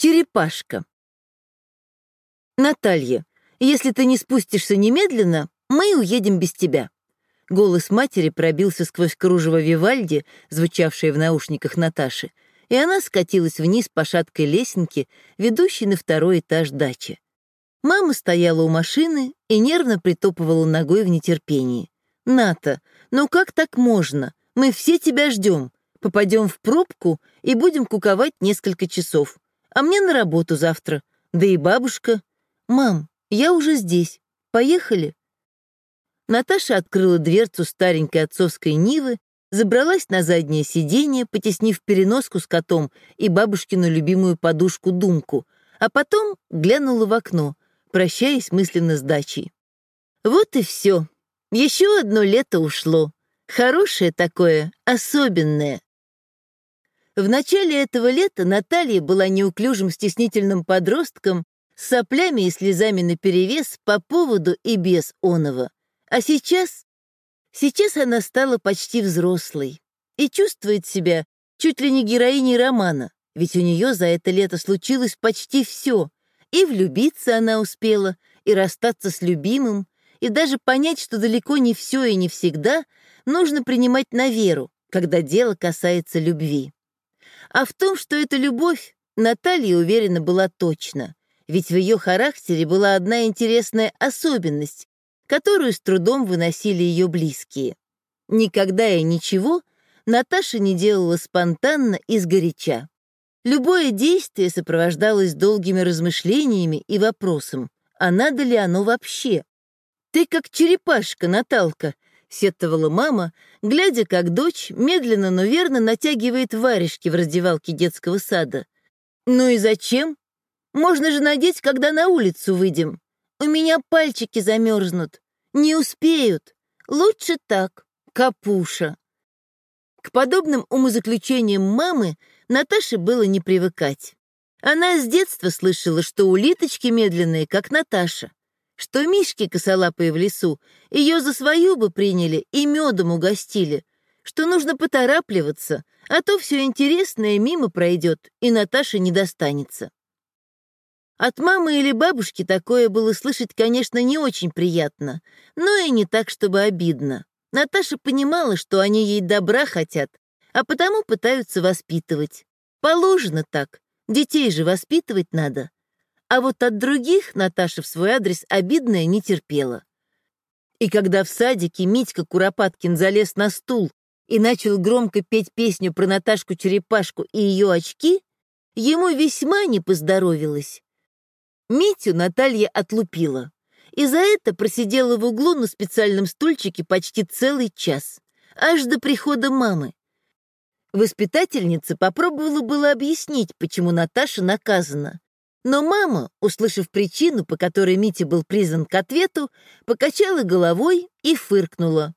Черепашка. Наталья, если ты не спустишься немедленно, мы уедем без тебя. Голос матери пробился сквозь кружево Вивальди, звучавшее в наушниках Наташи, и она скатилась вниз по шаткой лесенке, ведущей на второй этаж дачи. Мама стояла у машины и нервно притопывала ногой в нетерпении. «Ната, ну как так можно? Мы все тебя ждем. Попадем в пробку и будем куковать несколько часов а мне на работу завтра. Да и бабушка. Мам, я уже здесь. Поехали?» Наташа открыла дверцу старенькой отцовской Нивы, забралась на заднее сиденье, потеснив переноску с котом и бабушкину любимую подушку-думку, а потом глянула в окно, прощаясь мысленно с дачей. Вот и все. Еще одно лето ушло. Хорошее такое, особенное. В начале этого лета Наталья была неуклюжим стеснительным подростком с соплями и слезами наперевес по поводу и без оного. А сейчас... Сейчас она стала почти взрослой и чувствует себя чуть ли не героиней романа, ведь у нее за это лето случилось почти все. И влюбиться она успела, и расстаться с любимым, и даже понять, что далеко не все и не всегда нужно принимать на веру, когда дело касается любви. А в том, что это любовь, Наталья уверена была точно, ведь в ее характере была одна интересная особенность, которую с трудом выносили ее близкие. Никогда и ничего Наташа не делала спонтанно и сгоряча. Любое действие сопровождалось долгими размышлениями и вопросом, а надо ли оно вообще? «Ты как черепашка, Наталка», — сетовала мама, глядя, как дочь медленно, но верно натягивает варежки в раздевалке детского сада. «Ну и зачем? Можно же надеть, когда на улицу выйдем. У меня пальчики замерзнут. Не успеют. Лучше так, капуша». К подобным умозаключениям мамы Наташе было не привыкать. Она с детства слышала, что улиточки медленные, как Наташа что мишки косолапые в лесу ее за свою бы приняли и медом угостили, что нужно поторапливаться, а то все интересное мимо пройдет и Наташе не достанется. От мамы или бабушки такое было слышать, конечно, не очень приятно, но и не так, чтобы обидно. Наташа понимала, что они ей добра хотят, а потому пытаются воспитывать. Положено так, детей же воспитывать надо. А вот от других Наташа в свой адрес обидное не терпела. И когда в садике Митька Куропаткин залез на стул и начал громко петь песню про Наташку-черепашку и ее очки, ему весьма не поздоровилось. Митю Наталья отлупила, и за это просидела в углу на специальном стульчике почти целый час, аж до прихода мамы. Воспитательница попробовала было объяснить, почему Наташа наказана, но мама, услышав причину, по которой Митя был призван к ответу, покачала головой и фыркнула.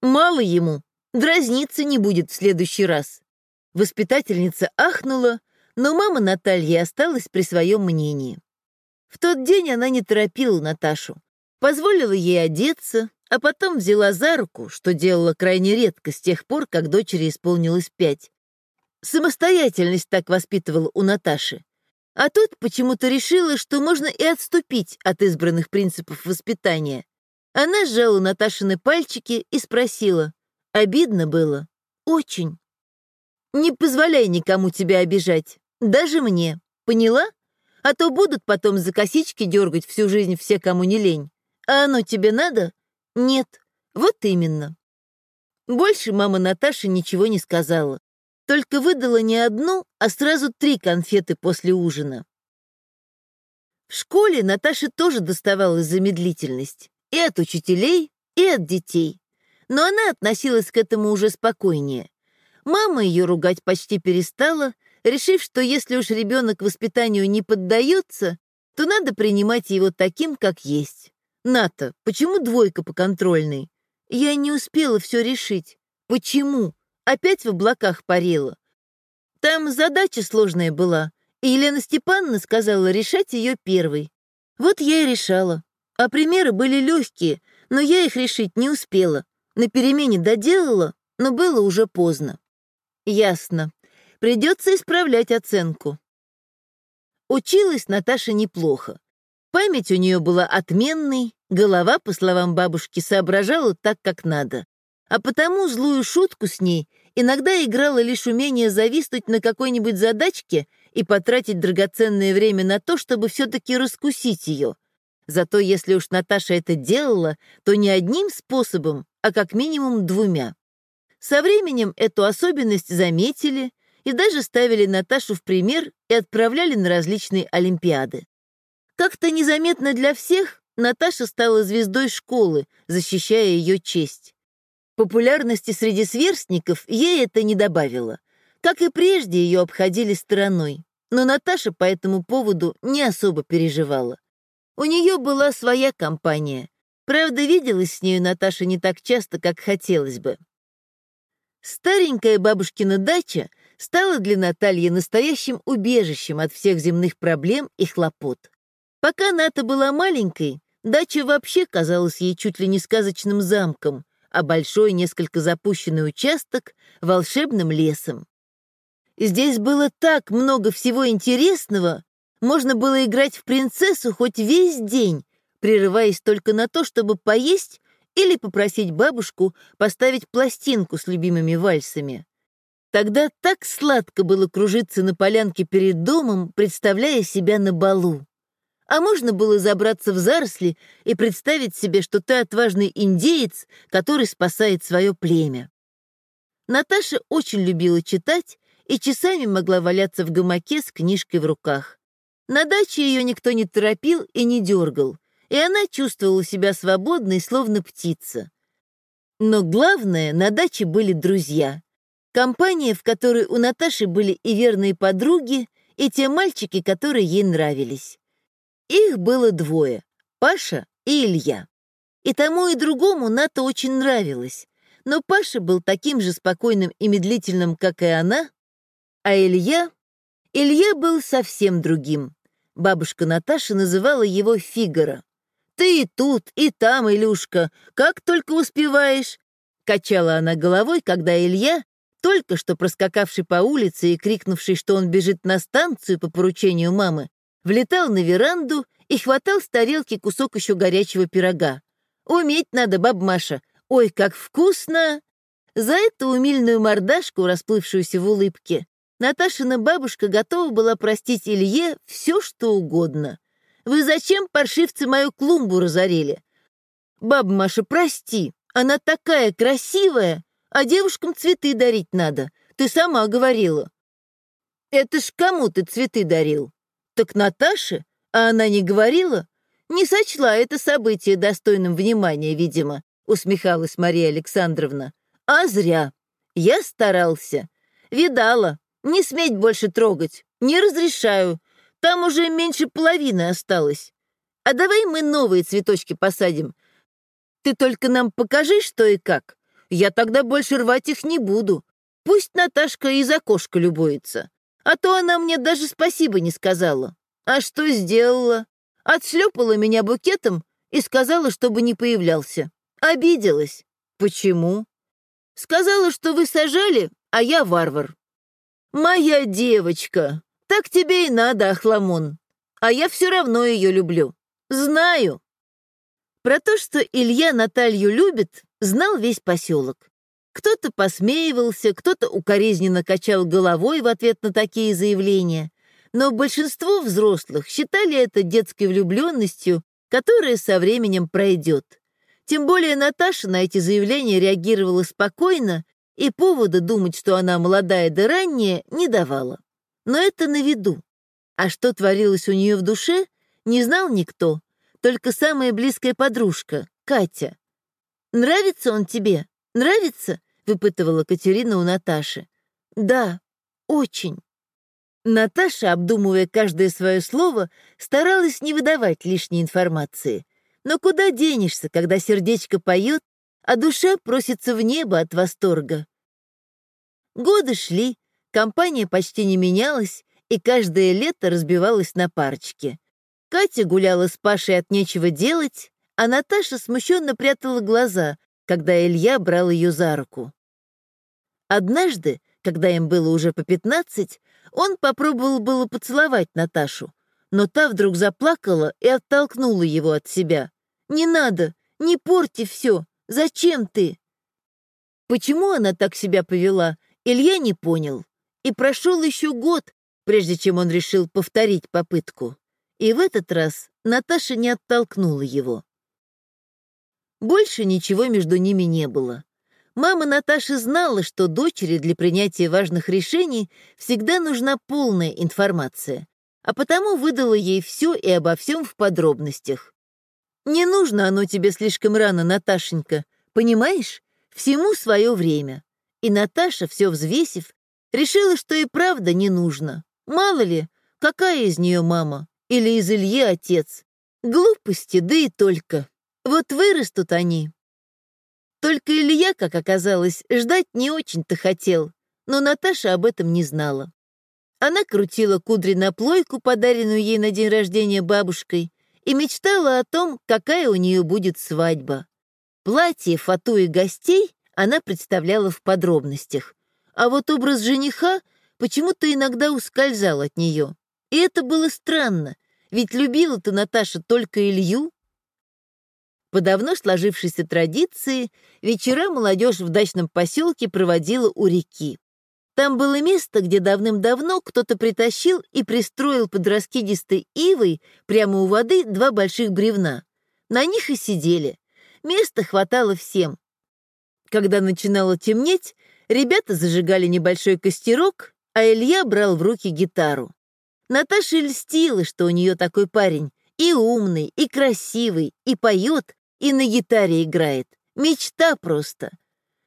«Мало ему, дразниться не будет в следующий раз». Воспитательница ахнула, но мама Натальи осталась при своем мнении. В тот день она не торопила Наташу, позволила ей одеться, а потом взяла за руку, что делала крайне редко с тех пор, как дочери исполнилось пять. Самостоятельность так воспитывала у Наташи. А тут почему-то решила, что можно и отступить от избранных принципов воспитания. Она сжала Наташины пальчики и спросила. Обидно было? Очень. Не позволяй никому тебя обижать, даже мне. Поняла? А то будут потом за косички дергать всю жизнь все, кому не лень. А оно тебе надо? Нет. Вот именно. Больше мама Наташи ничего не сказала только выдала не одну, а сразу три конфеты после ужина. В школе Наташе тоже доставалась замедлительность и от учителей, и от детей. Но она относилась к этому уже спокойнее. Мама ее ругать почти перестала, решив, что если уж ребенок воспитанию не поддается, то надо принимать его таким, как есть. Ната, почему двойка по контрольной? Я не успела все решить. Почему? Опять в облаках парила. Там задача сложная была, и Елена Степановна сказала решать ее первой. Вот я и решала. А примеры были легкие, но я их решить не успела. На перемене доделала, но было уже поздно. Ясно. Придется исправлять оценку. Училась Наташа неплохо. Память у нее была отменной, голова, по словам бабушки, соображала так, как надо. А потому злую шутку с ней иногда играла лишь умение зависнуть на какой-нибудь задачке и потратить драгоценное время на то, чтобы все-таки раскусить ее. Зато если уж Наташа это делала, то не одним способом, а как минимум двумя. Со временем эту особенность заметили и даже ставили Наташу в пример и отправляли на различные олимпиады. Как-то незаметно для всех Наташа стала звездой школы, защищая ее честь. Популярности среди сверстников ей это не добавило. Как и прежде, ее обходили стороной. Но Наташа по этому поводу не особо переживала. У нее была своя компания. Правда, виделась с нею Наташа не так часто, как хотелось бы. Старенькая бабушкина дача стала для Натальи настоящим убежищем от всех земных проблем и хлопот. Пока Ната была маленькой, дача вообще казалась ей чуть ли не сказочным замком, а большой, несколько запущенный участок — волшебным лесом. Здесь было так много всего интересного, можно было играть в принцессу хоть весь день, прерываясь только на то, чтобы поесть или попросить бабушку поставить пластинку с любимыми вальсами. Тогда так сладко было кружиться на полянке перед домом, представляя себя на балу. А можно было забраться в заросли и представить себе, что ты отважный индеец, который спасает свое племя. Наташа очень любила читать и часами могла валяться в гамаке с книжкой в руках. На даче ее никто не торопил и не дергал, и она чувствовала себя свободной, словно птица. Но главное, на даче были друзья. Компания, в которой у Наташи были и верные подруги, и те мальчики, которые ей нравились. Их было двое — Паша и Илья. И тому и другому Ната очень нравилась, но Паша был таким же спокойным и медлительным, как и она, а Илья... Илья был совсем другим. Бабушка Наташа называла его Фигара. «Ты и тут, и там, Илюшка, как только успеваешь!» Качала она головой, когда Илья, только что проскакавший по улице и крикнувший, что он бежит на станцию по поручению мамы, влетал на веранду и хватал с тарелки кусок еще горячего пирога. «Уметь надо, баб Маша! Ой, как вкусно!» За эту умильную мордашку, расплывшуюся в улыбке, Наташина бабушка готова была простить Илье все, что угодно. «Вы зачем, паршивцы, мою клумбу разорили?» «Баба Маша, прости, она такая красивая, а девушкам цветы дарить надо. Ты сама говорила». «Это ж кому ты цветы дарил?» Так Наташе? А она не говорила? Не сочла это событие достойным внимания, видимо, усмехалась Мария Александровна. А зря. Я старался. Видала. Не сметь больше трогать. Не разрешаю. Там уже меньше половины осталось. А давай мы новые цветочки посадим. Ты только нам покажи, что и как. Я тогда больше рвать их не буду. Пусть Наташка из окошка любуется. А то она мне даже спасибо не сказала. А что сделала? Отшлепала меня букетом и сказала, чтобы не появлялся. Обиделась. Почему? Сказала, что вы сажали, а я варвар. Моя девочка, так тебе и надо, Ахламон. А я все равно ее люблю. Знаю. Про то, что Илья Наталью любит, знал весь поселок. Кто-то посмеивался, кто-то укоризненно качал головой в ответ на такие заявления, но большинство взрослых считали это детской влюбленностью, которая со временем пройдет. Тем более Наташа на эти заявления реагировала спокойно и повода думать, что она молодая да ранняя, не давала. Но это на виду. А что творилось у нее в душе, не знал никто, только самая близкая подружка, Катя. «Нравится он тебе?» «Нравится?» — выпытывала Катерина у Наташи. «Да, очень». Наташа, обдумывая каждое свое слово, старалась не выдавать лишней информации. Но куда денешься, когда сердечко поет, а душа просится в небо от восторга? Годы шли, компания почти не менялась, и каждое лето разбивалась на парочки. Катя гуляла с Пашей от нечего делать, а Наташа смущенно прятала глаза, когда Илья брал ее за руку. Однажды, когда им было уже по пятнадцать, он попробовал было поцеловать Наташу, но та вдруг заплакала и оттолкнула его от себя. «Не надо! Не порти все! Зачем ты?» Почему она так себя повела, Илья не понял. И прошел еще год, прежде чем он решил повторить попытку. И в этот раз Наташа не оттолкнула его. Больше ничего между ними не было. Мама Наташи знала, что дочери для принятия важных решений всегда нужна полная информация, а потому выдала ей все и обо всем в подробностях. «Не нужно оно тебе слишком рано, Наташенька, понимаешь? Всему свое время». И Наташа, все взвесив, решила, что и правда не нужно. Мало ли, какая из нее мама или из Ильи отец. Глупости, да и только. Вот вырастут они. Только Илья, как оказалось, ждать не очень-то хотел, но Наташа об этом не знала. Она крутила кудри на плойку, подаренную ей на день рождения бабушкой, и мечтала о том, какая у нее будет свадьба. Платье, фату и гостей она представляла в подробностях, а вот образ жениха почему-то иногда ускользал от нее. И это было странно, ведь любила-то Наташа только Илью. По давно сложившейся традиции, вечера молодежь в дачном поселке проводила у реки. Там было место, где давным-давно кто-то притащил и пристроил под раскидистой ивой прямо у воды два больших бревна. На них и сидели. Места хватало всем. Когда начинало темнеть, ребята зажигали небольшой костерок, а Илья брал в руки гитару. Наташа льстила, что у нее такой парень, и умный, и красивый, и поет, и на гитаре играет. Мечта просто.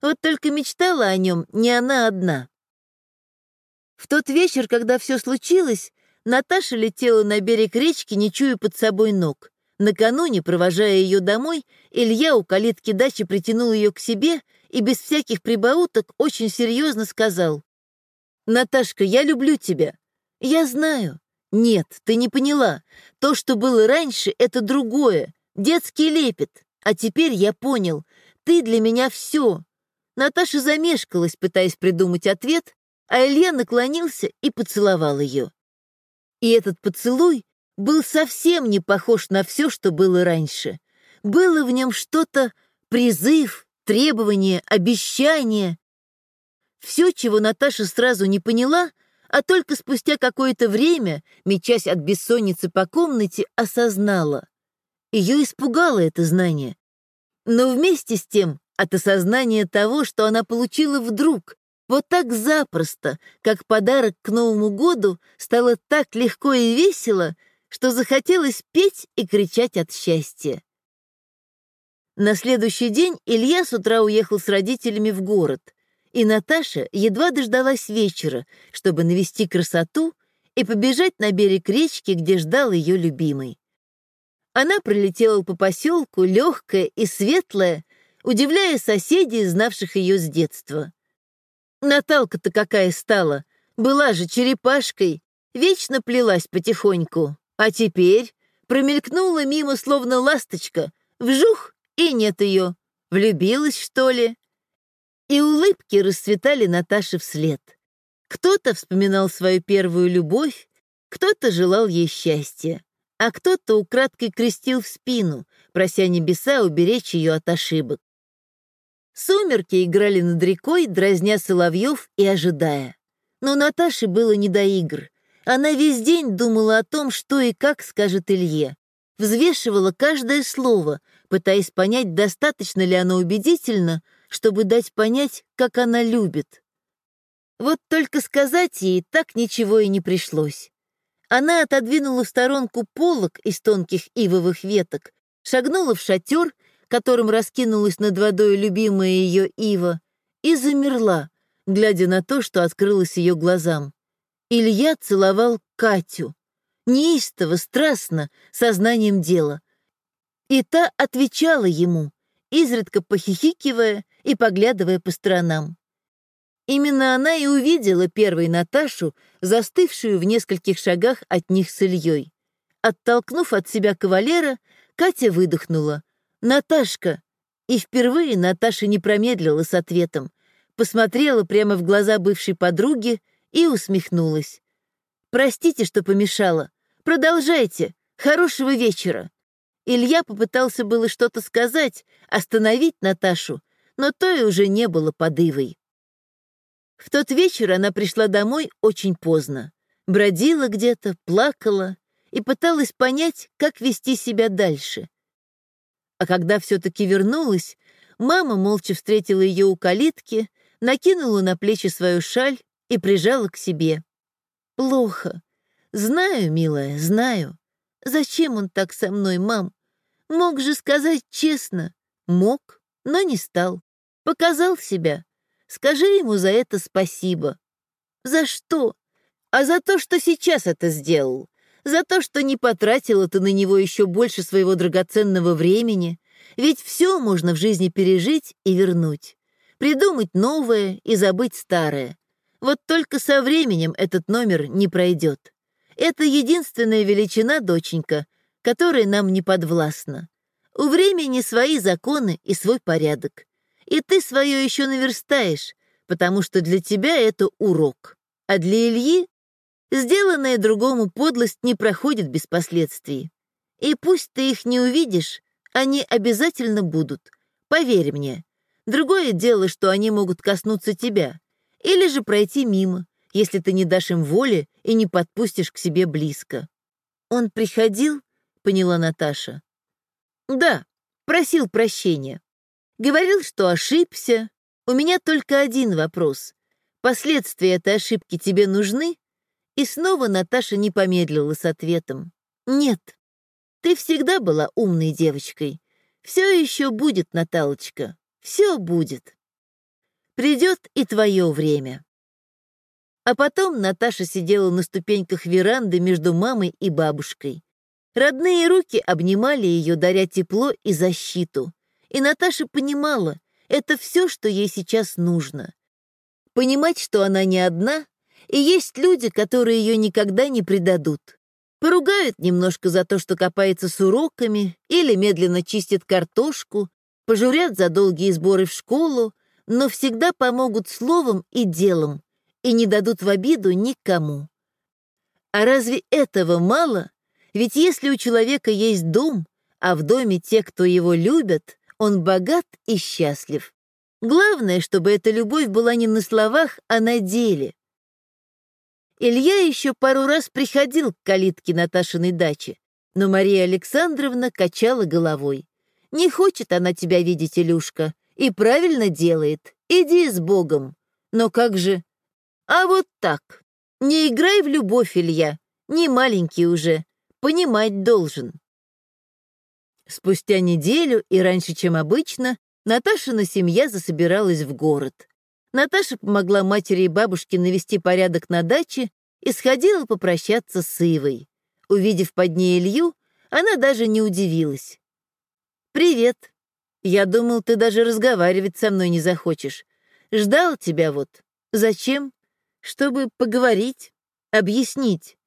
Вот только мечтала о нем не она одна. В тот вечер, когда все случилось, Наташа летела на берег речки, не чуя под собой ног. Накануне, провожая ее домой, Илья у калитки дачи притянул ее к себе и без всяких прибауток очень серьезно сказал. «Наташка, я люблю тебя. Я знаю. Нет, ты не поняла. То, что было раньше, это другое. Детский лепет. А теперь я понял. Ты для меня все». Наташа замешкалась, пытаясь придумать ответ, а Илья наклонился и поцеловал ее. И этот поцелуй был совсем не похож на все, что было раньше. Было в нем что-то призыв, требование, обещание. Все, чего Наташа сразу не поняла, а только спустя какое-то время, мечась от бессонницы по комнате, осознала. Ее испугало это знание. Но вместе с тем от осознания того, что она получила вдруг, вот так запросто, как подарок к Новому году, стало так легко и весело, что захотелось петь и кричать от счастья. На следующий день Илья с утра уехал с родителями в город, и Наташа едва дождалась вечера, чтобы навести красоту и побежать на берег речки, где ждал ее любимый. Она пролетела по поселку, легкая и светлая, удивляя соседей, знавших ее с детства. Наталка-то какая стала. Была же черепашкой, вечно плелась потихоньку. А теперь промелькнула мимо, словно ласточка. Вжух, и нет ее. Влюбилась, что ли? И улыбки расцветали Наташе вслед. Кто-то вспоминал свою первую любовь, кто-то желал ей счастья, а кто-то украдкой крестил в спину, прося небеса уберечь ее от ошибок. Сумерки играли над рекой, дразня соловьев и ожидая. Но Наташе было не до игр. Она весь день думала о том, что и как скажет Илье. Взвешивала каждое слово, пытаясь понять, достаточно ли оно убедительно, чтобы дать понять, как она любит. Вот только сказать ей так ничего и не пришлось. Она отодвинула в сторонку полок из тонких ивовых веток, шагнула в шатер которым раскинулась над водой любимая ее Ива, и замерла, глядя на то, что открылось ее глазам. Илья целовал Катю, неистово, страстно, сознанием дела. И та отвечала ему, изредка похихикивая и поглядывая по сторонам. Именно она и увидела первой Наташу, застывшую в нескольких шагах от них с Ильей. Оттолкнув от себя кавалера, Катя выдохнула. «Наташка!» И впервые Наташа не промедлила с ответом, посмотрела прямо в глаза бывшей подруги и усмехнулась. «Простите, что помешала. Продолжайте. Хорошего вечера». Илья попытался было что-то сказать, остановить Наташу, но то и уже не было подывой. В тот вечер она пришла домой очень поздно. Бродила где-то, плакала и пыталась понять, как вести себя дальше. А когда все-таки вернулась, мама молча встретила ее у калитки, накинула на плечи свою шаль и прижала к себе. «Плохо. Знаю, милая, знаю. Зачем он так со мной, мам? Мог же сказать честно. Мог, но не стал. Показал себя. Скажи ему за это спасибо. За что? А за то, что сейчас это сделал. За то, что не потратила ты на него еще больше своего драгоценного времени. Ведь все можно в жизни пережить и вернуть. Придумать новое и забыть старое. Вот только со временем этот номер не пройдет. Это единственная величина, доченька, которая нам не подвластна. У времени свои законы и свой порядок. И ты свое еще наверстаешь, потому что для тебя это урок. А для Ильи сделанная другому подлость не проходит без последствий. И пусть ты их не увидишь, они обязательно будут. Поверь мне. Другое дело, что они могут коснуться тебя. Или же пройти мимо если ты не дашь им воли и не подпустишь к себе близко. Он приходил, поняла Наташа. Да, просил прощения. Говорил, что ошибся. У меня только один вопрос. Последствия этой ошибки тебе нужны? И снова Наташа не помедлила с ответом. Нет. Ты всегда была умной девочкой. Все еще будет, Наталочка. Все будет. Придет и твое время. А потом Наташа сидела на ступеньках веранды между мамой и бабушкой. Родные руки обнимали ее, даря тепло и защиту. И Наташа понимала, это все, что ей сейчас нужно. Понимать, что она не одна, и есть люди, которые ее никогда не предадут. Поругают немножко за то, что копается с уроками, или медленно чистит картошку, пожурят за долгие сборы в школу, но всегда помогут словом и делом, и не дадут в обиду никому. А разве этого мало? Ведь если у человека есть дом, а в доме те, кто его любят, он богат и счастлив. Главное, чтобы эта любовь была не на словах, а на деле. Илья еще пару раз приходил к калитке Наташиной дачи, но Мария Александровна качала головой. «Не хочет она тебя видеть, Илюшка, и правильно делает. Иди с Богом. Но как же а вот так. Не играй в любовь, Илья. Не маленький уже. Понимать должен. Спустя неделю и раньше, чем обычно, Наташина семья засобиралась в город. Наташа помогла матери и бабушке навести порядок на даче и сходила попрощаться с Ивой. Увидев под ней Илью, она даже не удивилась. «Привет. Я думал, ты даже разговаривать со мной не захочешь. Ждал тебя вот. Зачем? чтобы поговорить, объяснить.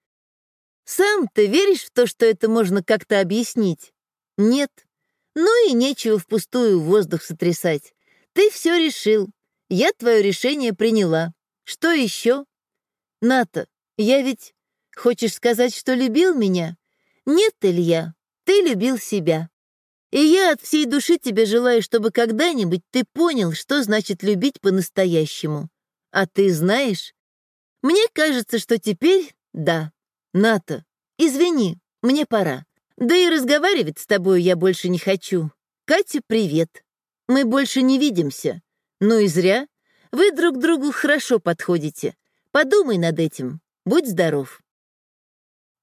Сам ты веришь в то, что это можно как-то объяснить? Нет. Ну и нечего впустую воздух сотрясать. Ты все решил. Я твое решение приняла. Что еще? Ната, я ведь... Хочешь сказать, что любил меня? Нет, Илья, ты любил себя. И я от всей души тебе желаю, чтобы когда-нибудь ты понял, что значит любить по-настоящему. А ты знаешь, мне кажется, что теперь да. Ната, извини, мне пора. Да и разговаривать с тобой я больше не хочу. Катя, привет. Мы больше не видимся. Ну и зря. Вы друг другу хорошо подходите. Подумай над этим. Будь здоров.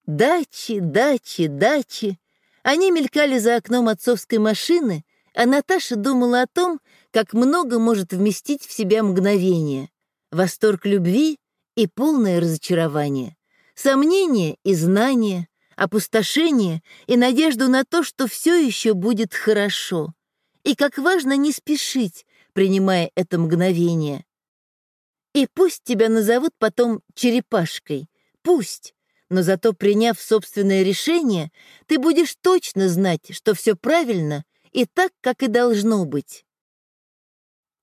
Дачи, дачи, дачи. Они мелькали за окном отцовской машины, а Наташа думала о том, как много может вместить в себя мгновение. Восторг любви и полное разочарование, сомнение и знание, опустошение и надежду на то, что все еще будет хорошо. И как важно не спешить, принимая это мгновение. И пусть тебя назовут потом черепашкой, пусть, но зато приняв собственное решение, ты будешь точно знать, что все правильно и так, как и должно быть.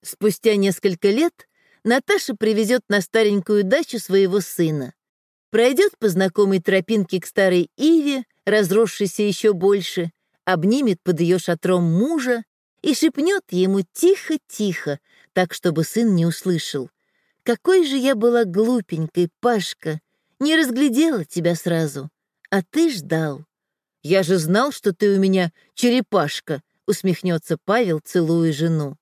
Спустя несколько лет Наташа привезет на старенькую дачу своего сына. Пройдет по знакомой тропинке к старой Иве, разросшейся еще больше, обнимет под ее шатром мужа и шепнет ему тихо-тихо, так, чтобы сын не услышал. «Какой же я была глупенькой, Пашка! Не разглядела тебя сразу, а ты ждал». «Я же знал, что ты у меня черепашка», — усмехнется Павел, целуя жену.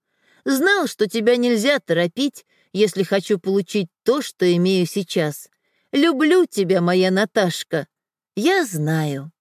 «Знал, что тебя нельзя торопить, если хочу получить то, что имею сейчас. Люблю тебя, моя Наташка. Я знаю».